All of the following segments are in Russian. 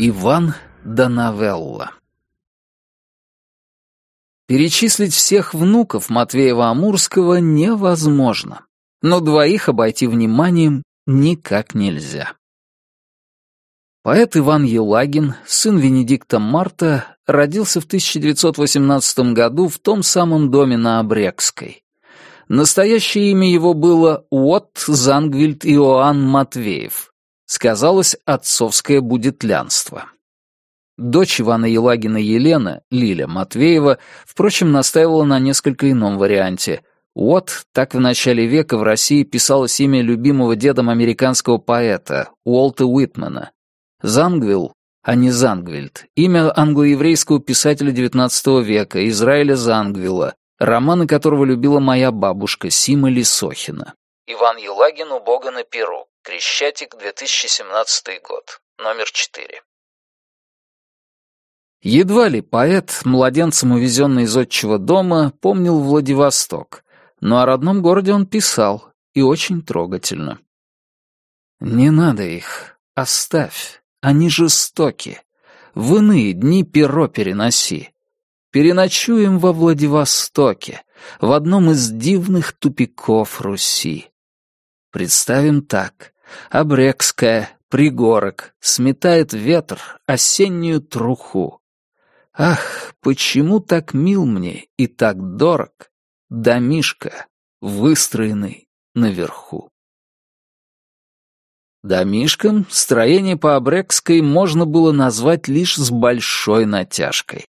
Иван Донавелла Перечислить всех внуков Матвеева-Амурского невозможно, но двоих обойти вниманием никак нельзя. Поэт Иван Елагин, сын Венедикта Марта, родился в 1918 году в том самом доме на Обрекской. Настоящее имя его было Уотт Зангвильд Иоанн Матвеев. Сказалось отцовское будетлянство. Дочь Ивана Елагина Елена, Лиля Матвеева, впрочем, настаивала на несколько ином варианте. Уотт так в начале века в России писалось имя любимого дедом американского поэта Уолта Уитмана. Зангвилл, а не Зангвильд, имя англоеврейского писателя XIX века Израиля Зангвилла, романы которого любила моя бабушка Сима Лисохина. Иван Елагин у Бога на Перу. Крещатик, 2017 год. Номер 4. Едва ли поэт, младенцем увезенный из отчего дома, помнил Владивосток, но о родном городе он писал, и очень трогательно. «Не надо их, оставь, они жестоки. В иные дни перо переноси. Переночуем во Владивостоке, в одном из дивных тупиков Руси. Представим так. Обрекская, пригорок, сметает ветер осеннюю труху. Ах, почему так мил мне и так дорог домишка, выстроенный наверху? Домишком строение по Обрекской можно было назвать лишь с большой натяжкой.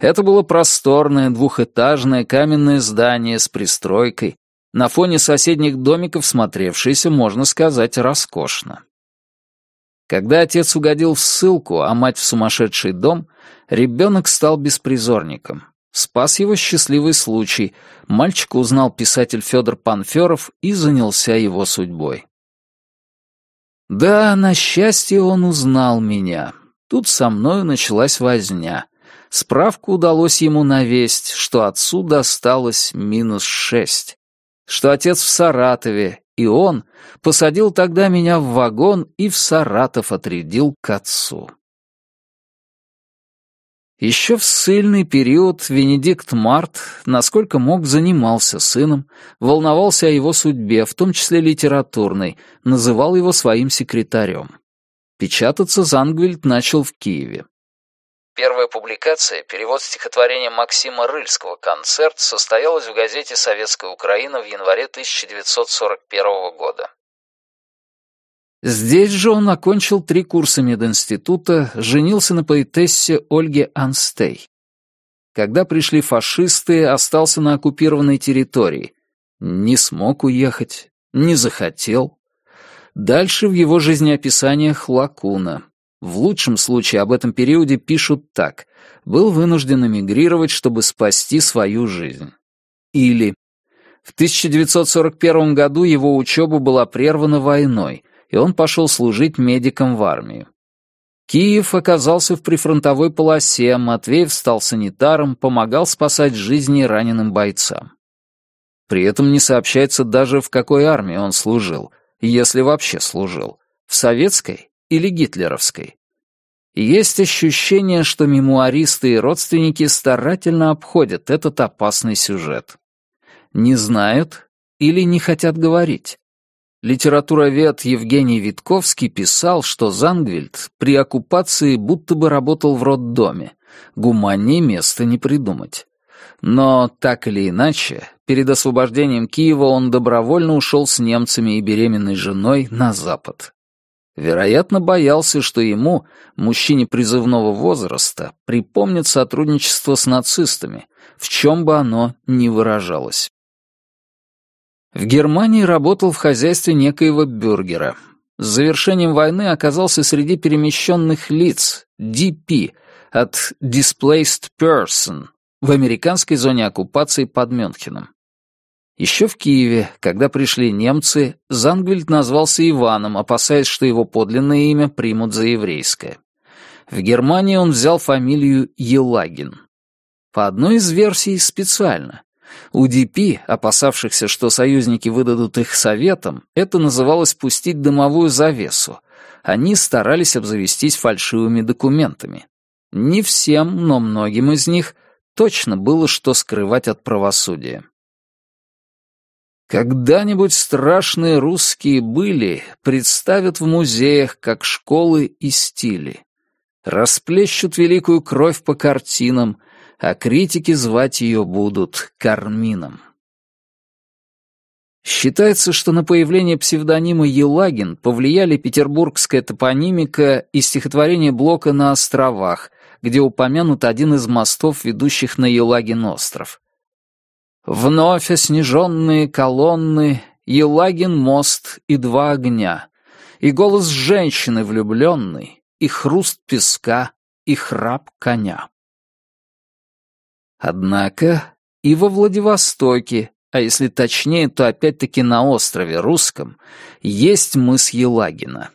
Это было просторное двухэтажное каменное здание с пристройкой, на фоне соседних домиков смотревшееся, можно сказать, роскошно. Когда отец угодил в ссылку, а мать в сумасшедший дом, ребенок стал беспризорником. Спас его счастливый случай. Мальчика узнал писатель Федор Панферов и занялся его судьбой. Да, на счастье он узнал меня. Тут со мною началась возня. Справку удалось ему навесть, что отцу досталось минус шесть, что отец в Саратове, и он посадил тогда меня в вагон и в Саратов отрядил к отцу. Еще в ссыльный период Венедикт Март, насколько мог, занимался сыном, волновался о его судьбе, в том числе литературной, называл его своим секретарем. Печататься Зангвильд начал в Киеве. Первая публикация, перевод стихотворения Максима Рыльского «Концерт» состоялась в газете «Советская Украина» в январе 1941 года. Здесь же он окончил три курса мединститута, женился на поэтессе Ольге Анстей. Когда пришли фашисты, остался на оккупированной территории. Не смог уехать, не захотел. Дальше в его жизнеописаниях лакуна. В лучшем случае об этом периоде пишут так. Был вынужден эмигрировать, чтобы спасти свою жизнь. Или в 1941 году его учеба была прервана войной, и он пошел служить медиком в армию. Киев оказался в прифронтовой полосе, Матвеев стал санитаром, помогал спасать жизни раненым бойцам. При этом не сообщается даже, в какой армии он служил, если вообще служил, в советской или гитлеровской. Есть ощущение, что мемуаристы и родственники старательно обходят этот опасный сюжет. Не знают или не хотят говорить. Литературовед Евгений Витковский писал, что Зангвильд при оккупации будто бы работал в роддоме. Гуманнее места не придумать. Но, так или иначе, перед освобождением Киева он добровольно ушел с немцами и беременной женой на запад. Вероятно, боялся, что ему, мужчине призывного возраста, припомнит сотрудничество с нацистами, в чем бы оно ни выражалось. В Германии работал в хозяйстве некоего бюргера. С завершением войны оказался среди перемещенных лиц, DP, от Displaced Person, в американской зоне оккупации под Мюнхеном. Еще в Киеве, когда пришли немцы, Зангвильд назвался Иваном, опасаясь, что его подлинное имя примут за еврейское. В Германии он взял фамилию Елагин. По одной из версий специально. У ДП, опасавшихся, что союзники выдадут их советам, это называлось «пустить дымовую завесу», они старались обзавестись фальшивыми документами. Не всем, но многим из них точно было что скрывать от правосудия. Когда-нибудь страшные русские были представят в музеях как школы и стили. Расплещут великую кровь по картинам, а критики звать ее будут Кармином. Считается, что на появление псевдонима Елагин повлияли петербургская топонимика и стихотворение Блока на островах, где упомянут один из мостов, ведущих на Елагин остров. Вновь оснеженные колонны, Елагин мост и два огня, и голос женщины влюбленной, и хруст песка, и храп коня. Однако и во Владивостоке, а если точнее, то опять-таки на острове Русском, есть мыс Елагина.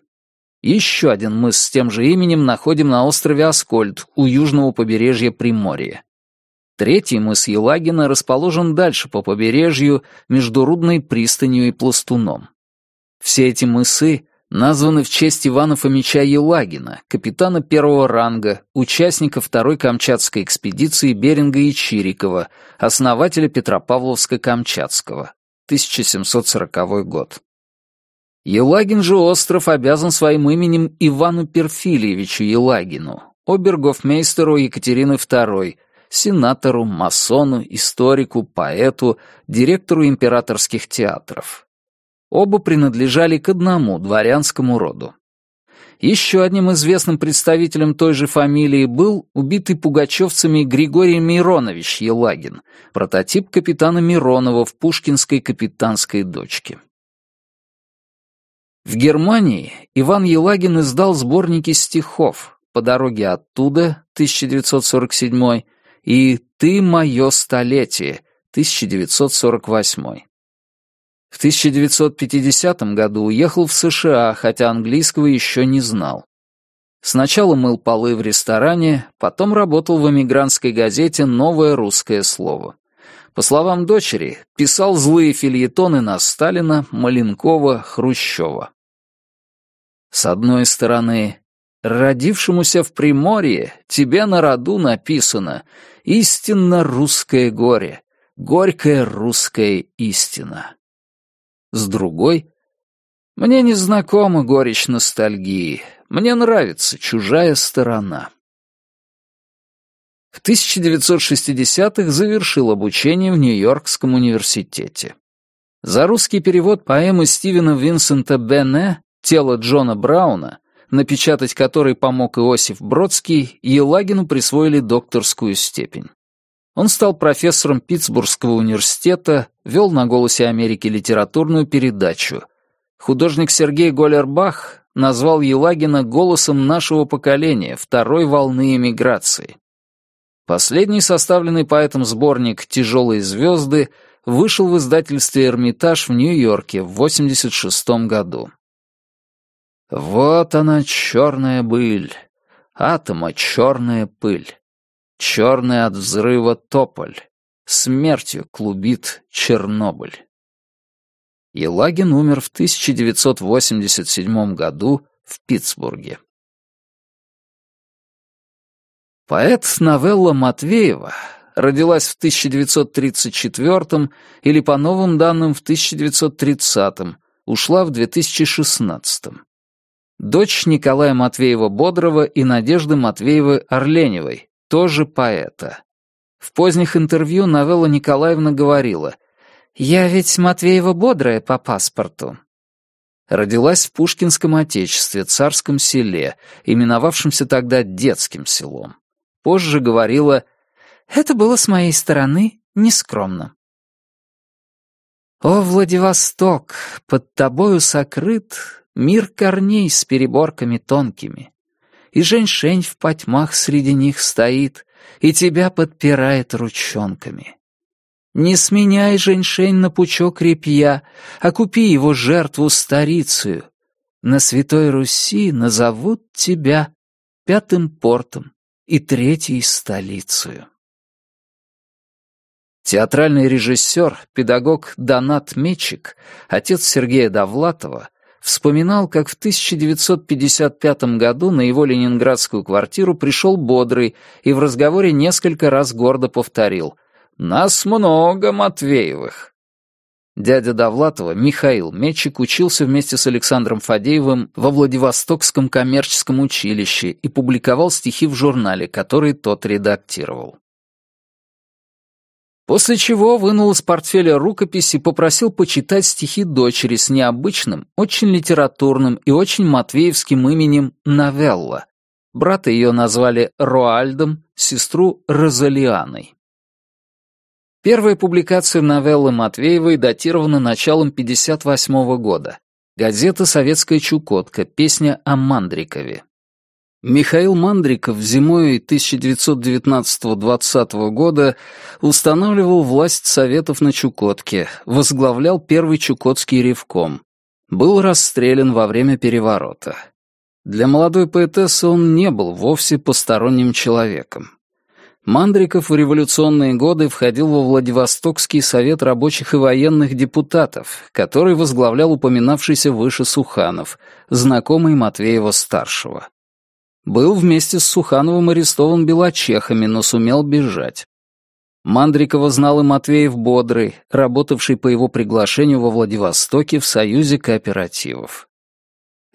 Еще один мыс с тем же именем находим на острове Аскольд у южного побережья Приморья. Третий мыс Елагина расположен дальше по побережью между Рудной пристанью и Пластуном. Все эти мысы названы в честь Ивана Фомича Елагина, капитана первого ранга, участника второй Камчатской экспедиции Беринга и Чирикова, основателя Петропавловска-Камчатского, 1740 год. Елагин же остров обязан своим именем Ивану Перфильевичу Елагину, обергофмейстеру Екатерины II, сенатору, масону, историку, поэту, директору императорских театров. Оба принадлежали к одному дворянскому роду. Еще одним известным представителем той же фамилии был убитый пугачевцами Григорий Миронович Елагин, прототип капитана Миронова в Пушкинской капитанской дочке. В Германии Иван Елагин издал сборники стихов «По дороге оттуда» 1947 и «Ты мое столетие» 1948. В 1950 году уехал в США, хотя английского еще не знал. Сначала мыл полы в ресторане, потом работал в эмигрантской газете «Новое русское слово». По словам дочери, писал злые фильетоны на Сталина, Маленкова, Хрущева. С одной стороны, родившемуся в Приморье тебе на роду написано «Истинно русское горе, горькая русская истина». С другой — мне не знакома горечь ностальгии, мне нравится чужая сторона. В 1960-х завершил обучение в Нью-Йоркском университете. За русский перевод поэмы Стивена Винсента Бене «Тело Джона Брауна», напечатать который помог Иосиф Бродский, Елагину присвоили докторскую степень. Он стал профессором Питтсбургского университета, вел на «Голосе Америки» литературную передачу. Художник Сергей Голербах назвал Елагина голосом нашего поколения, второй волны эмиграции. Последний составленный поэтом сборник «Тяжелые звезды» вышел в издательстве «Эрмитаж» в Нью-Йорке в 1986 году. Вот она, черная быль, атома черная пыль, черная от взрыва тополь, смертью клубит Чернобыль. Елагин умер в 1987 году в Питтсбурге. Поэт Новелла Матвеева родилась в 1934 или, по новым данным, в 1930 ушла в 2016 дочь Николая Матвеева-Бодрова и Надежды Матвеевой-Орленевой, тоже поэта. В поздних интервью Новелла Николаевна говорила «Я ведь Матвеева-Бодрая по паспорту». Родилась в Пушкинском отечестве, царском селе, именовавшемся тогда детским селом. Позже говорила «Это было с моей стороны нескромно». «О, Владивосток, под тобою сокрыт Мир корней с переборками тонкими. И женьшень в потьмах среди них стоит и тебя подпирает ручонками. Не сменяй женьшень на пучок репья, а купи его жертву старицею. На Святой Руси назовут тебя пятым портом и третьей столицею. Театральный режиссер, педагог Донат Мечик, отец Сергея Довлатова, вспоминал, как в 1955 году на его ленинградскую квартиру пришел Бодрый и в разговоре несколько раз гордо повторил «Нас много, Матвеевых». Дядя Довлатова, Михаил Мечик, учился вместе с Александром Фадеевым во Владивостокском коммерческом училище и публиковал стихи в журнале, который тот редактировал. После чего вынул из портфеля рукопись и попросил почитать стихи дочери с необычным, очень литературным и очень матвеевским именем Новелла. Брата ее назвали Роальдом, сестру Розалианой. Первая публикация новеллы Матвеевой датирована началом 58 года. Газета «Советская Чукотка», песня о Мандрикове. Михаил Мандриков зимой 1919-20 года устанавливал власть Советов на Чукотке, возглавлял первый Чукотский ревком. Был расстрелян во время переворота. Для молодой поэтессы он не был вовсе посторонним человеком. Мандриков в революционные годы входил во Владивостокский совет рабочих и военных депутатов, который возглавлял упоминавшийся выше Суханов, знакомый Матвеева-старшего. Был вместе с Сухановым арестован белочехами, но сумел бежать. Мандрикова знал и Матвеев Бодрый, работавший по его приглашению во Владивостоке в Союзе кооперативов.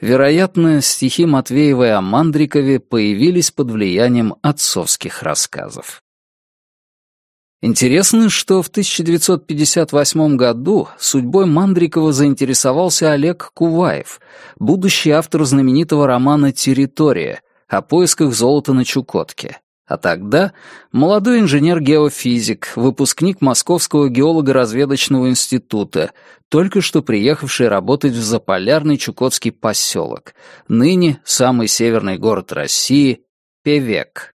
Вероятно, стихи Матвеевой о Мандрикове появились под влиянием отцовских рассказов. Интересно, что в 1958 году судьбой Мандрикова заинтересовался Олег Куваев, будущий автор знаменитого романа «Территория», о поисках золота на Чукотке. А тогда молодой инженер-геофизик, выпускник Московского геолого-разведочного института, только что приехавший работать в заполярный Чукотский поселок, ныне самый северный город России, Певек.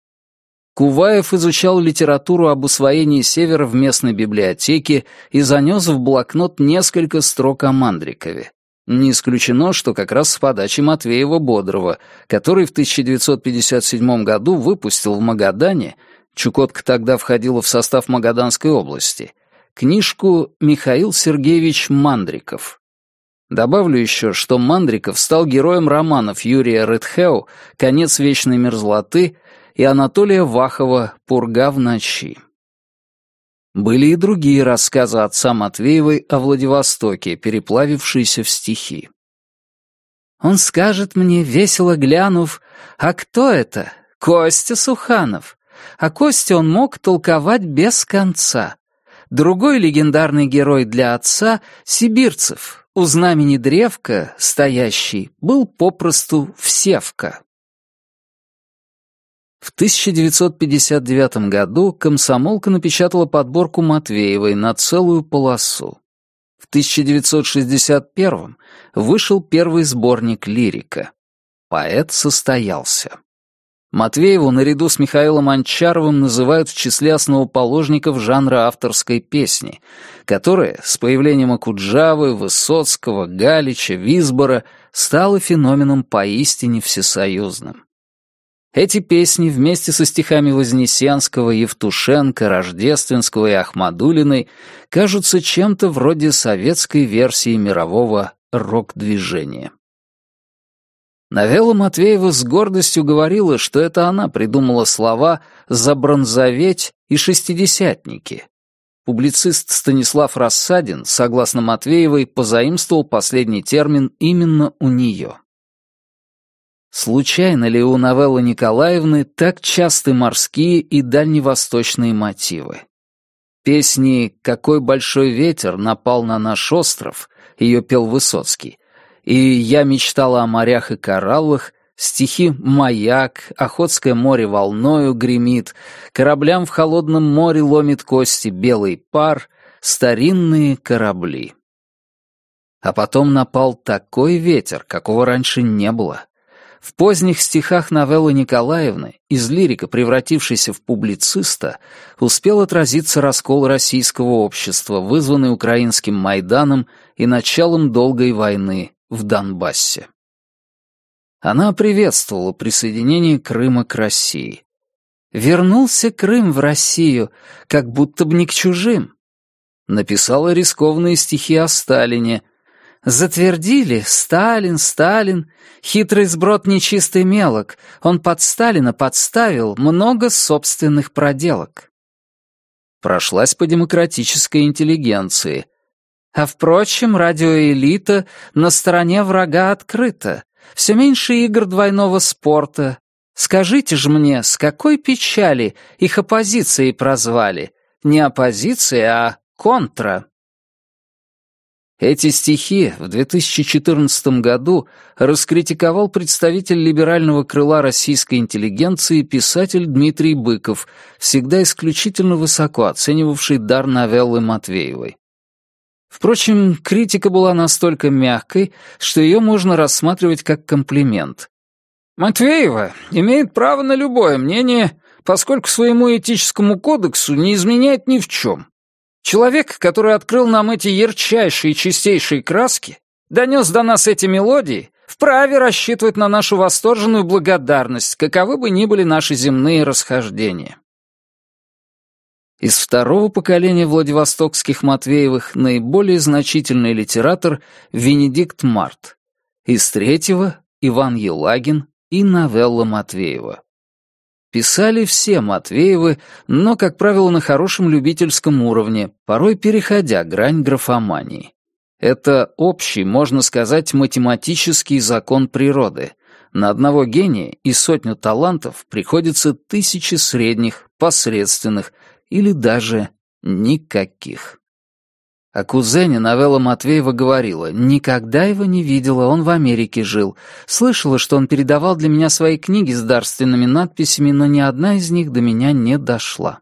Куваев изучал литературу об усвоении севера в местной библиотеке и занес в блокнот несколько строк о Мандрикове. Не исключено, что как раз с подачи Матвеева-Бодрова, который в 1957 году выпустил в Магадане, Чукотка тогда входила в состав Магаданской области, книжку «Михаил Сергеевич Мандриков». Добавлю еще, что Мандриков стал героем романов Юрия Редхеу «Конец вечной мерзлоты» и Анатолия Вахова «Пурга в ночи». Были и другие рассказы отца Матвеевой о Владивостоке, переплавившиеся в стихи. Он скажет мне, весело глянув, «А кто это? Костя Суханов». А Костя он мог толковать без конца. Другой легендарный герой для отца — Сибирцев. У знамени древка, стоящий, был попросту Всевка. В 1959 году комсомолка напечатала подборку Матвеевой на целую полосу. В 1961 вышел первый сборник лирика. Поэт состоялся. Матвееву наряду с Михаилом Анчаровым называют в числе основоположников жанра авторской песни, которая с появлением Акуджавы, Высоцкого, Галича, Висбора стала феноменом поистине всесоюзным. Эти песни вместе со стихами Вознесенского, Евтушенко, Рождественского и Ахмадулиной кажутся чем-то вроде советской версии мирового рок-движения. Навела Матвеева с гордостью говорила, что это она придумала слова «забронзоветь» и «шестидесятники». Публицист Станислав Рассадин, согласно Матвеевой, позаимствовал последний термин именно у нее. Случайно ли у новеллы Николаевны так часты морские и дальневосточные мотивы? Песни «Какой большой ветер напал на наш остров» ее пел Высоцкий, и «Я мечтала о морях и кораллах», стихи «Маяк», «Охотское море волною гремит», «Кораблям в холодном море ломит кости белый пар», «Старинные корабли». А потом напал такой ветер, какого раньше не было. В поздних стихах новеллы Николаевны, из лирика, превратившейся в публициста, успел отразиться раскол российского общества, вызванный украинским Майданом и началом долгой войны в Донбассе. Она приветствовала присоединение Крыма к России. «Вернулся Крым в Россию, как будто бы не к чужим». Написала рискованные стихи о Сталине — Затвердили «Сталин, Сталин». Хитрый сброд нечистый мелок. Он под Сталина подставил много собственных проделок. Прошлась по демократической интеллигенции. А впрочем, радиоэлита на стороне врага открыта. Все меньше игр двойного спорта. Скажите же мне, с какой печали их оппозицией прозвали? Не оппозиция, а контра. Эти стихи в 2014 году раскритиковал представитель либерального крыла российской интеллигенции писатель Дмитрий Быков, всегда исключительно высоко оценивавший дар новеллы Матвеевой. Впрочем, критика была настолько мягкой, что ее можно рассматривать как комплимент. «Матвеева имеет право на любое мнение, поскольку своему этическому кодексу не изменяет ни в чем. Человек, который открыл нам эти ярчайшие и чистейшие краски, донес до нас эти мелодии, вправе рассчитывать на нашу восторженную благодарность, каковы бы ни были наши земные расхождения. Из второго поколения Владивостокских Матвеевых наиболее значительный литератор Венедикт Март. Из третьего — Иван Елагин и новелла Матвеева. Писали все Матвеевы, но, как правило, на хорошем любительском уровне, порой переходя грань графомании. Это общий, можно сказать, математический закон природы. На одного гения и сотню талантов приходится тысячи средних, посредственных или даже никаких. О кузене новелла Матвеева говорила, никогда его не видела, он в Америке жил. Слышала, что он передавал для меня свои книги с дарственными надписями, но ни одна из них до меня не дошла.